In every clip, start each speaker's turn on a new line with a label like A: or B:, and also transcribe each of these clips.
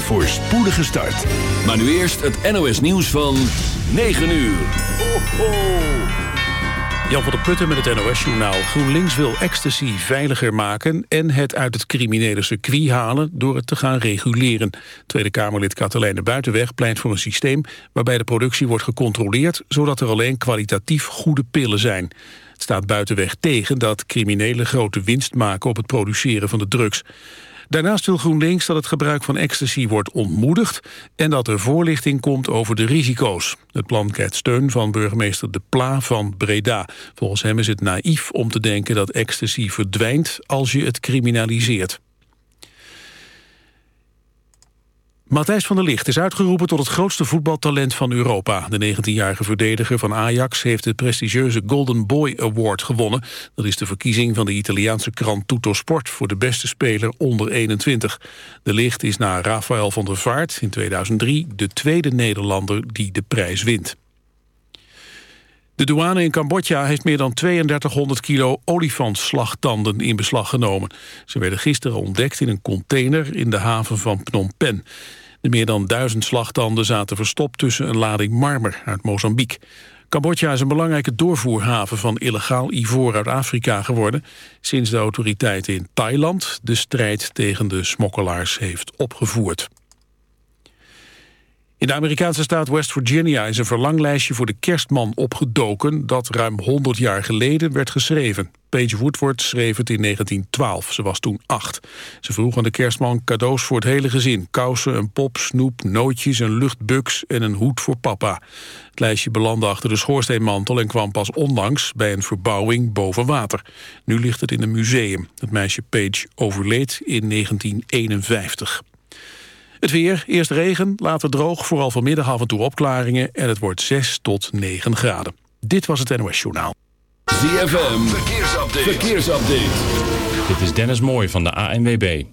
A: een voorspoedige start. Maar nu eerst het NOS nieuws van 9 uur. Ho, ho.
B: Jan van der Putten met het NOS-journaal. GroenLinks wil ecstasy veiliger maken... en het uit het criminele circuit halen door het te gaan reguleren. Tweede Kamerlid Katelijne Buitenweg pleit voor een systeem... waarbij de productie wordt gecontroleerd... zodat er alleen kwalitatief goede pillen zijn. Het staat Buitenweg tegen dat criminelen grote winst maken... op het produceren van de drugs. Daarnaast wil GroenLinks dat het gebruik van ecstasy wordt ontmoedigd... en dat er voorlichting komt over de risico's. Het plan krijgt steun van burgemeester De Pla van Breda. Volgens hem is het naïef om te denken dat ecstasy verdwijnt... als je het criminaliseert. Matthijs van der Licht is uitgeroepen tot het grootste voetbaltalent van Europa. De 19-jarige verdediger van Ajax heeft de prestigieuze Golden Boy Award gewonnen. Dat is de verkiezing van de Italiaanse krant Tutto Sport voor de beste speler onder 21. De Licht is na Rafael van der Vaart in 2003 de tweede Nederlander die de prijs wint. De douane in Cambodja heeft meer dan 3200 kilo olifantslagtanden in beslag genomen. Ze werden gisteren ontdekt in een container in de haven van Phnom Penh. De meer dan duizend slagtanden zaten verstopt tussen een lading marmer uit Mozambique. Cambodja is een belangrijke doorvoerhaven van illegaal ivoor uit Afrika geworden... sinds de autoriteiten in Thailand de strijd tegen de smokkelaars heeft opgevoerd. In de Amerikaanse staat West Virginia is een verlanglijstje voor de kerstman opgedoken dat ruim 100 jaar geleden werd geschreven. Paige Woodward schreef het in 1912. Ze was toen acht. Ze vroeg aan de kerstman cadeaus voor het hele gezin. Kousen, een pop, snoep, nootjes, een luchtbuks en een hoed voor papa. Het lijstje belandde achter de schoorsteenmantel en kwam pas onlangs bij een verbouwing boven water. Nu ligt het in een museum. Het meisje Paige overleed in 1951. Het weer, eerst regen, later droog, vooral vanmiddag af en toe opklaringen... en het wordt 6 tot 9 graden. Dit was het NOS Journaal.
A: ZFM, verkeersupdate. verkeersupdate.
C: Dit is Dennis Mooij van de ANWB.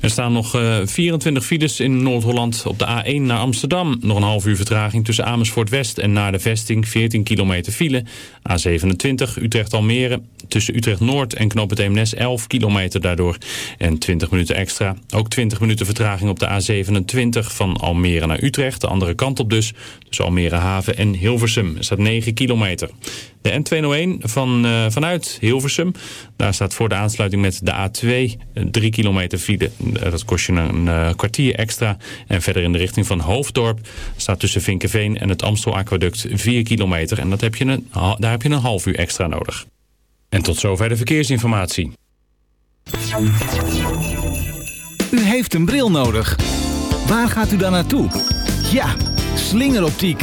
C: Er staan nog 24 eh, files in Noord-Holland op de A1 naar Amsterdam. Nog een half uur vertraging tussen Amersfoort West en naar de vesting 14 kilometer file. A27 Utrecht-Almere tussen Utrecht-Noord en Knoop het Eemnes 11 kilometer daardoor. En 20 minuten extra. Ook 20 minuten vertraging op de A27 van Almere naar Utrecht. De andere kant op dus. Tussen Almere Haven en Hilversum. Er staat 9 kilometer. De N201 van, uh, vanuit Hilversum. Daar staat voor de aansluiting met de A2 3 kilometer file. Eh, dat kost je een kwartier extra. En verder in de richting van Hoofddorp staat tussen Vinkenveen en het Amstel Aquaduct 4 kilometer. En dat heb je een, daar heb je een half uur extra nodig. En tot zover de verkeersinformatie.
D: U heeft een bril nodig. Waar gaat u dan naartoe? Ja, slingeroptiek.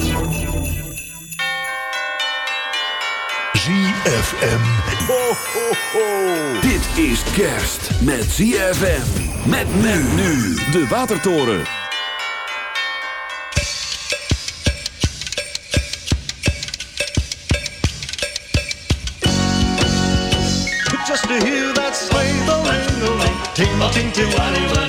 A: ZFM. Ho, ho, ho. Dit is kerst met ZFM. Met men nu. De Watertoren.
E: Just to hear that sleigh bell ring ting ting ting,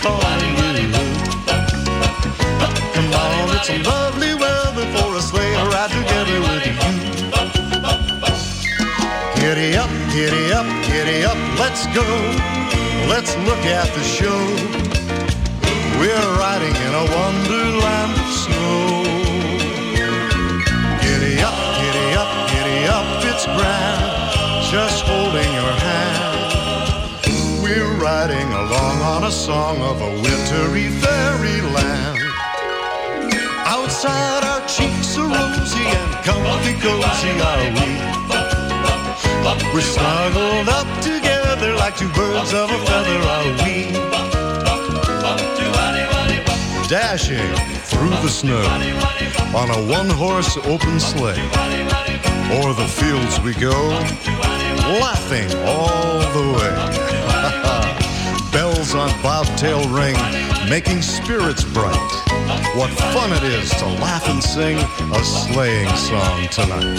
E: calling you. Come on, it's a lovely weather for a sleigh ride together with you. Giddy up, giddy up, giddy up, let's go. Let's look at the show. We're riding in a wonderland of snow. Giddy up, giddy up, giddy up, it's grand. Just holding your hand. We're riding along on a song of a wintry fairyland. Outside our cheeks are rosy and comfy cozy are we. We're snuggled up together like two birds of a feather are we dashing through the snow on a one horse open sleigh. O'er the fields we go, laughing all the way. Bells on bobtail ring, making spirits bright. What fun it is to laugh and sing a sleighing song tonight.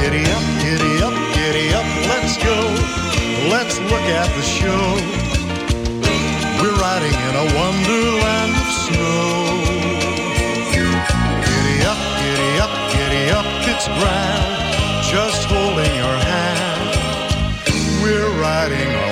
E: Giddy up, giddy up, giddy up, let's go. Let's look at the show. We're riding in a wonderland of snow. Giddy up, giddy up, giddy up, it's grand. Just holding your hand. We're riding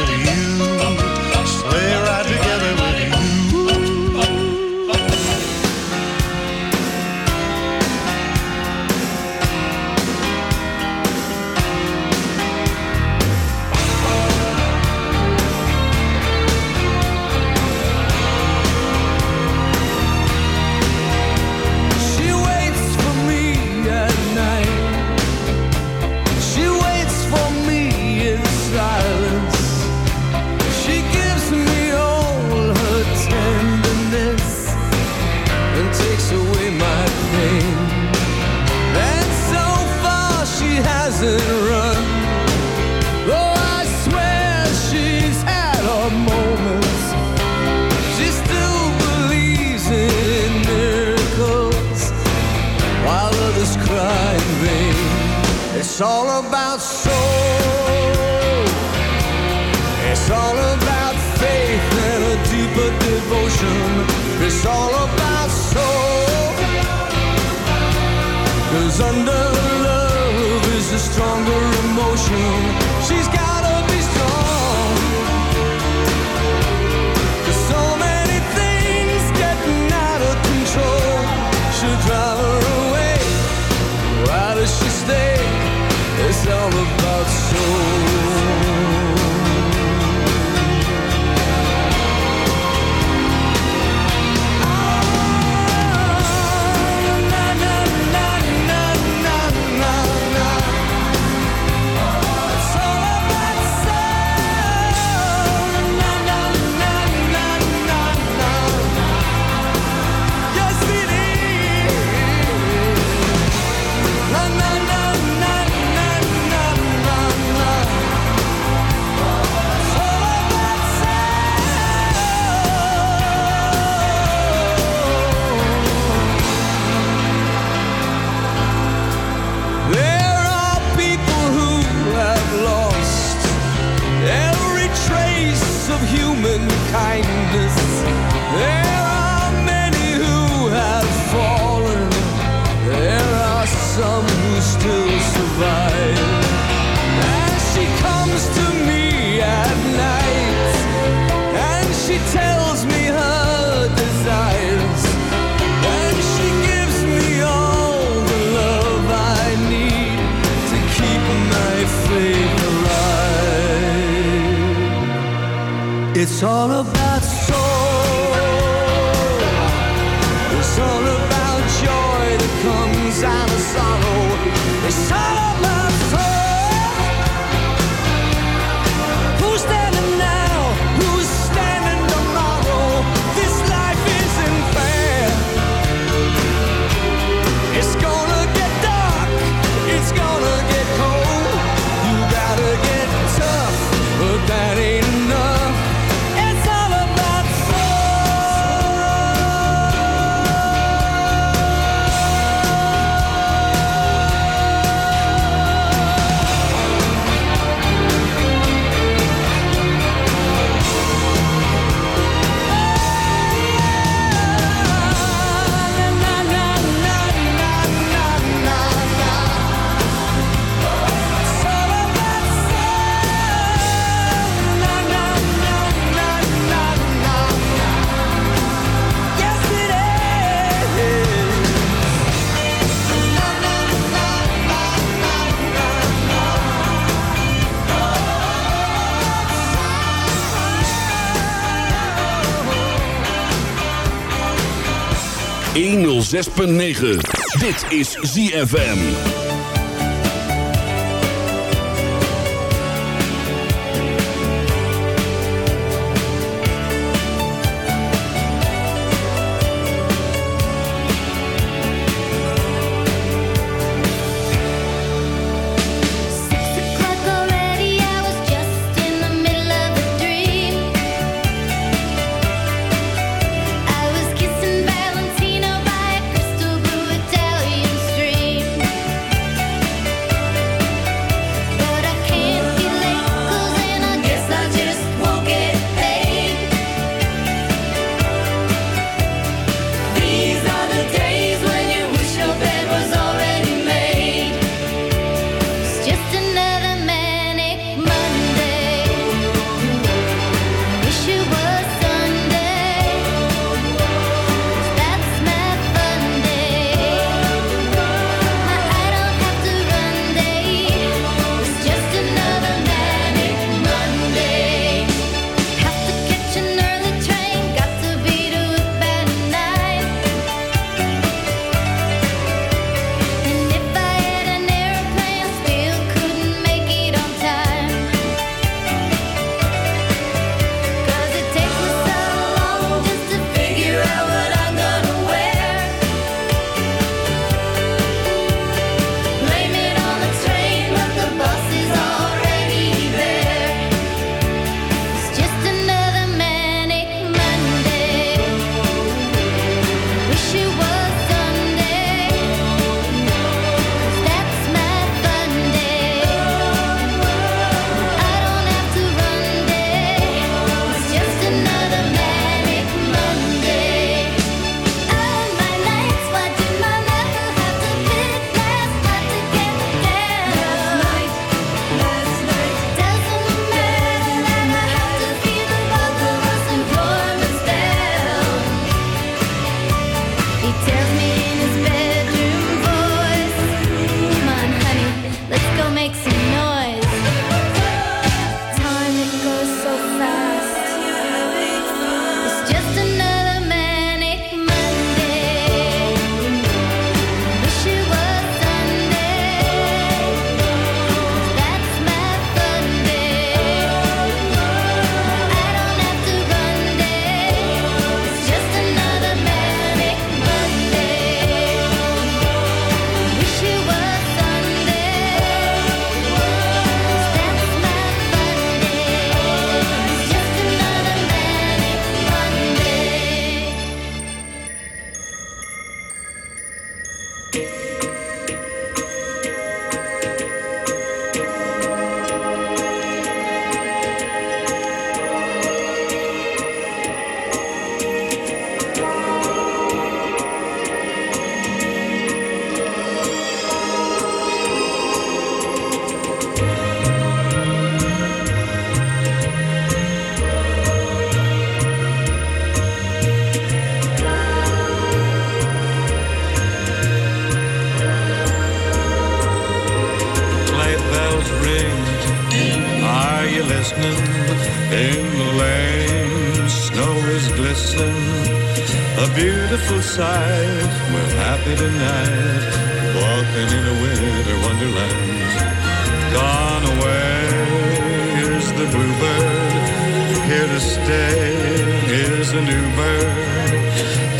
A: Dit is ZFM.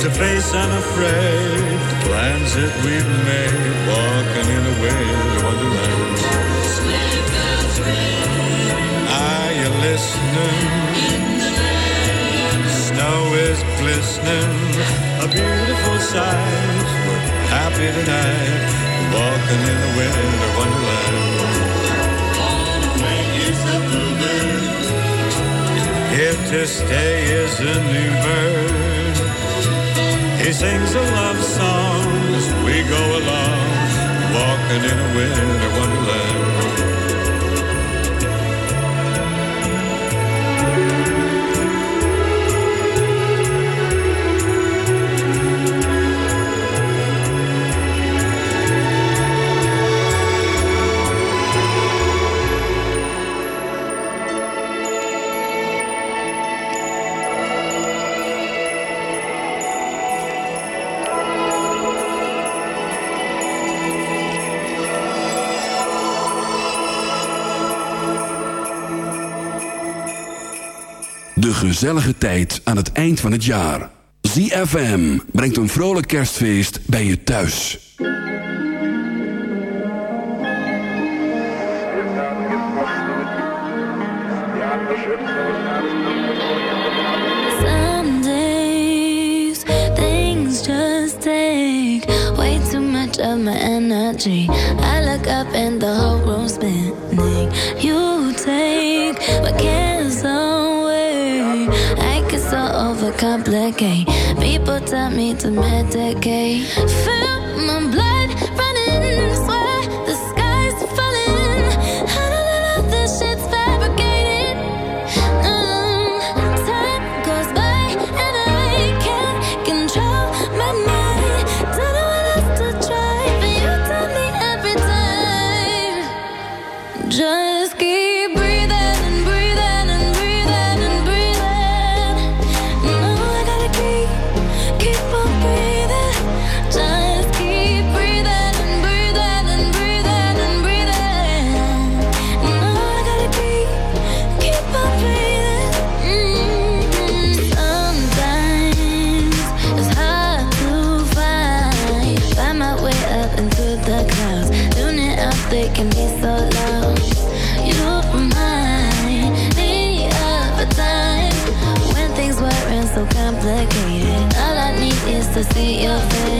F: to face unafraid the plans that we've made, walking in a winter wonderland. Are you listening? Snow is glistening, a beautiful sight. We're happy tonight, walking in a winter wonderland. Here to stay is a new bird. He sings a love song as we go along, walking in a winter wonderland.
A: Gezellige tijd aan het eind van het jaar. ZFM brengt een vrolijk kerstfeest bij je thuis.
G: Some days things just take way too much of my energy. I look up and the whole room's spinning. Overcomplicate. People tell me to medicate. Feel my blood they can be so loud. You remind me of a time when things weren't so complicated. All I need is to see your face.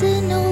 H: 似浓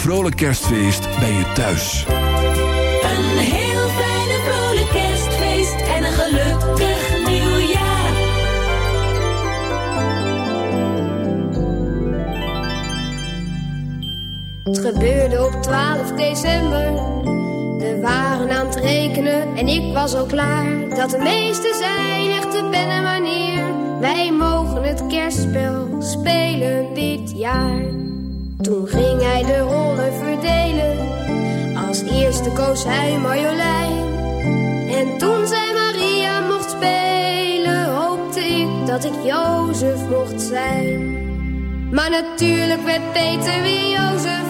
H: vrolijk kerstfeest
A: bij je thuis.
H: Een heel fijne vrolijk kerstfeest en een gelukkig nieuwjaar.
I: Het gebeurde op 12 december. We waren aan het rekenen en ik was al klaar. Dat de meeste zijn echte ben wanneer. Wij mogen het kerstspel spelen dit jaar. Toen ging hij de rollen verdelen. Als eerste koos hij Marjolein. En toen zij Maria mocht spelen, hoopte ik dat ik Jozef mocht zijn. Maar natuurlijk werd Peter weer Jozef.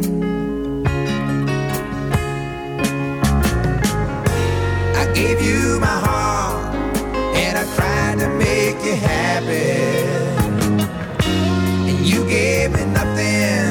J: gave you my heart, and I tried to make you happy. And you gave me nothing.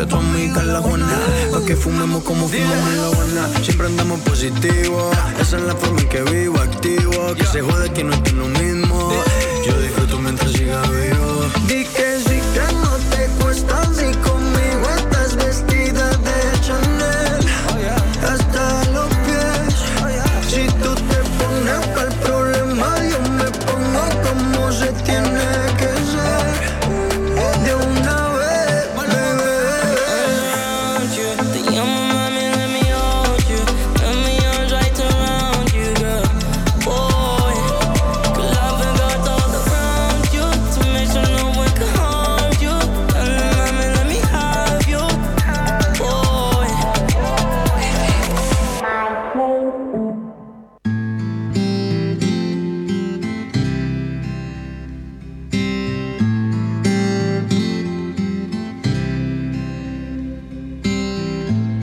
K: A
L: tu amiga a la Juana. Pa' que fumemos como fumamos en la Habana. Siempre andamos positivo. Esa es la forma en que vivo, activo. Que se jode que no estoy lo mismo. Yo disfruto mientras siga vivo.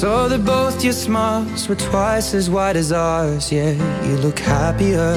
L: Saw that both your smiles were twice as wide as ours. Yeah, you look happier.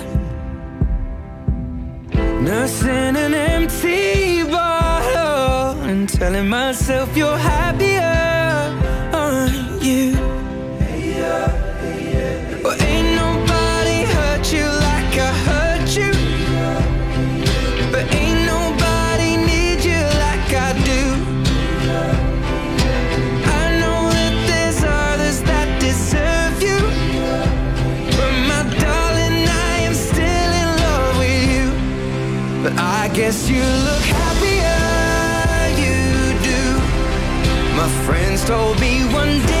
L: Nursing an empty bottle and telling myself you're happier, told me one day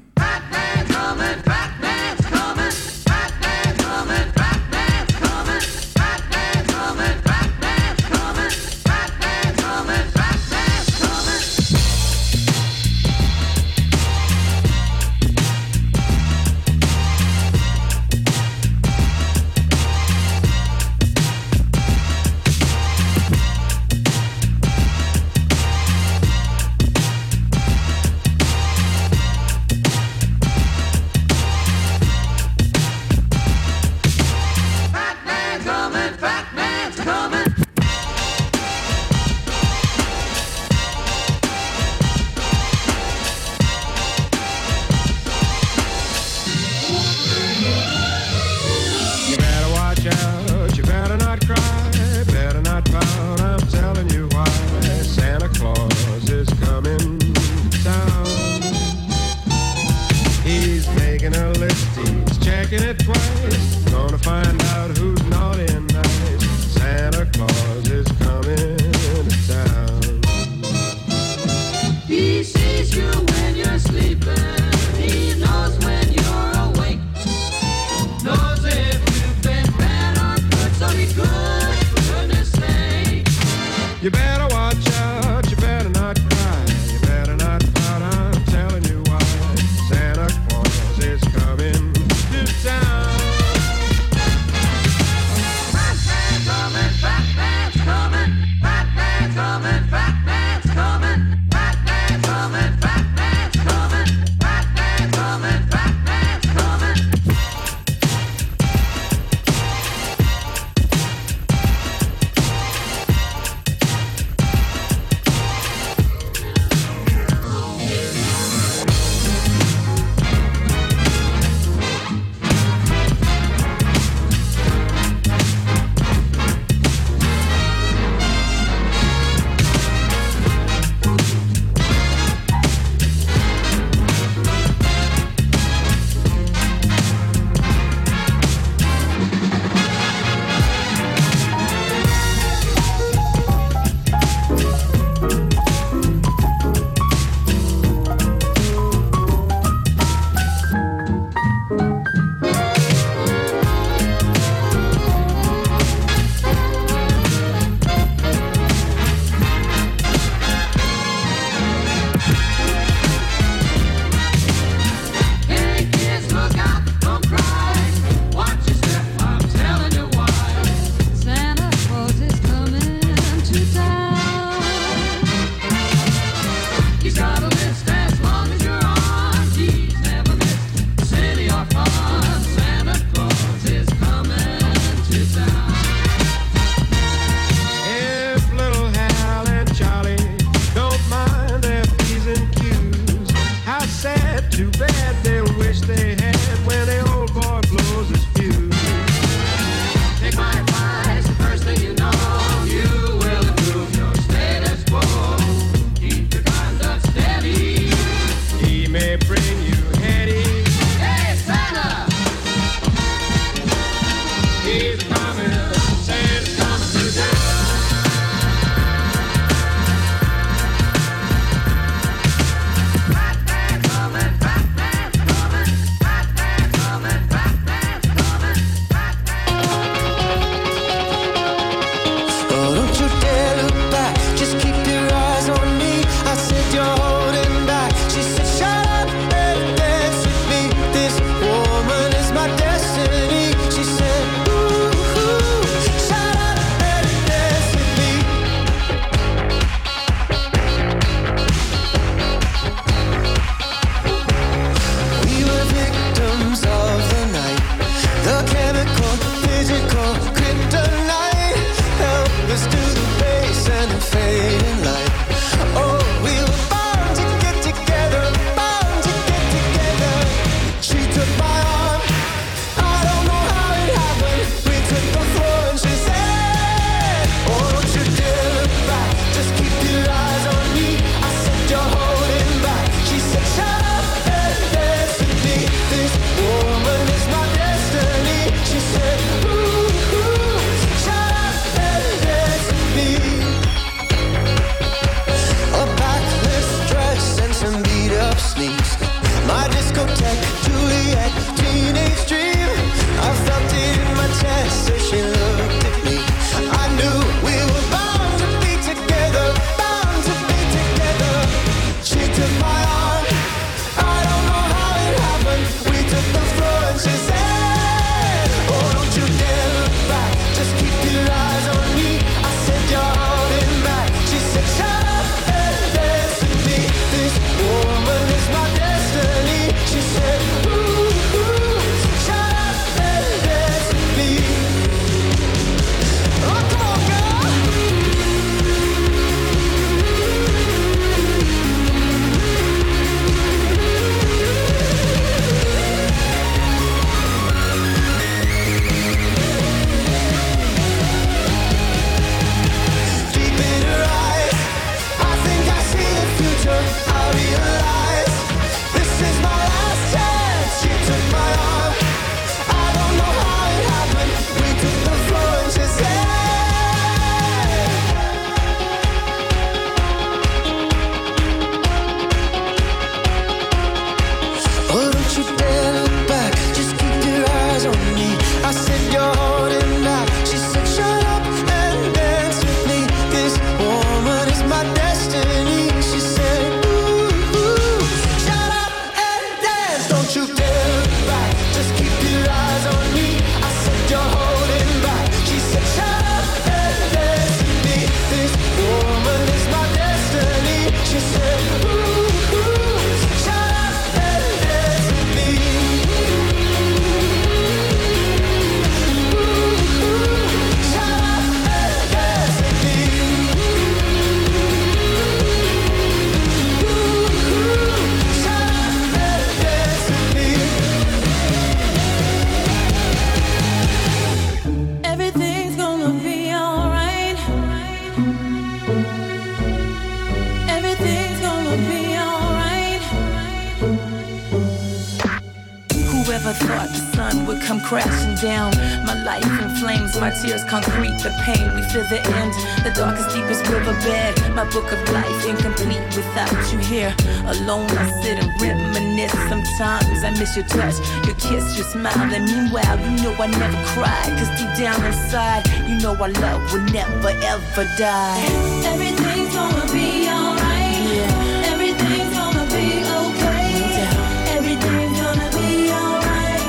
M: Book of life incomplete without you here. Alone, I sit and reminisce. Sometimes I miss your touch, your kiss, your smile. And meanwhile, you know I never cry. Cause deep down inside, you know our love will never ever die.
N: Everything's gonna be alright. Everything's gonna be okay. Everything's gonna be alright.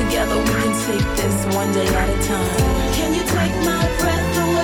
M: Together we can take this one day at a time.
N: Can you take my breath away?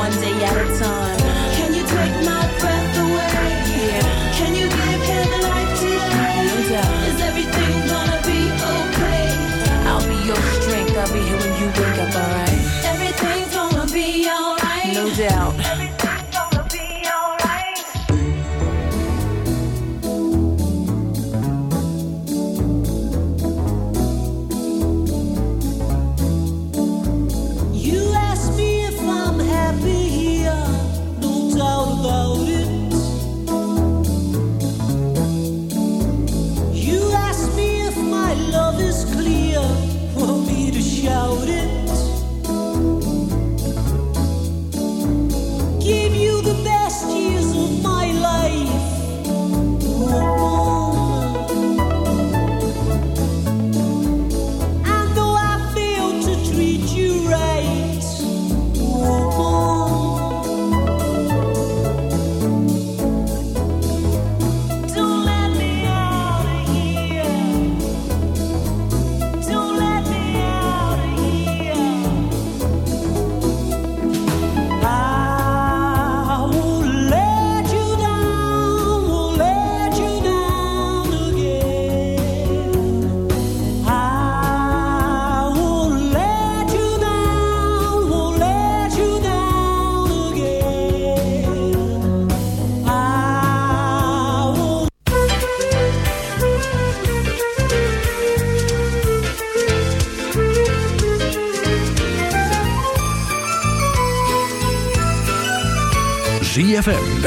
M: one day at a time.